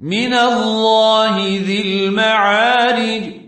من الله ذي المعارج.